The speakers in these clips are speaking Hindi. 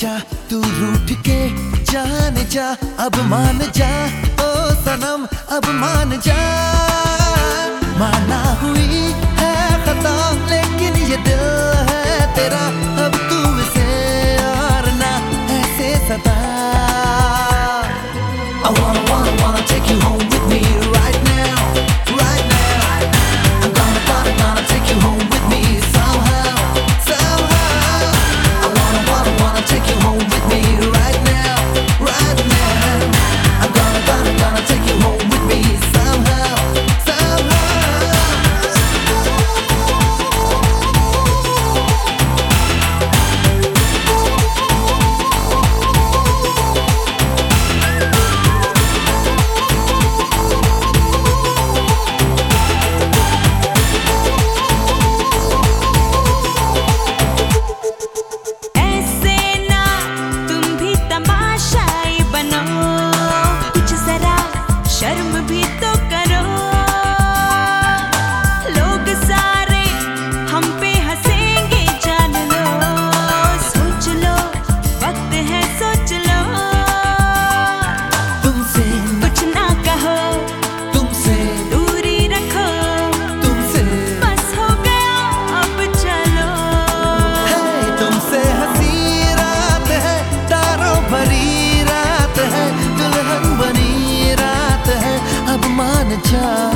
जा तू रूठ के जान जा अब मान जा ओ सनम अब मान जा। さば家。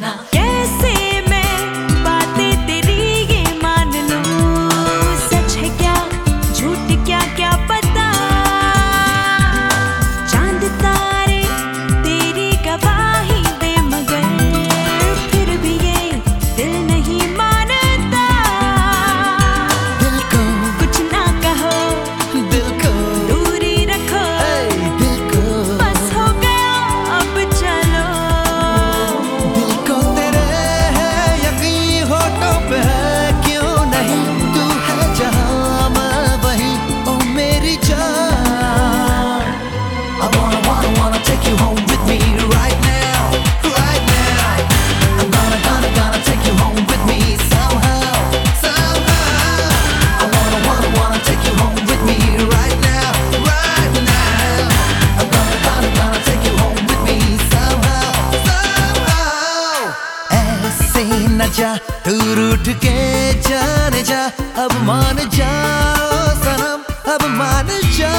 now. तू रूठ के जान जा अब मान जा सनम अब मान जा।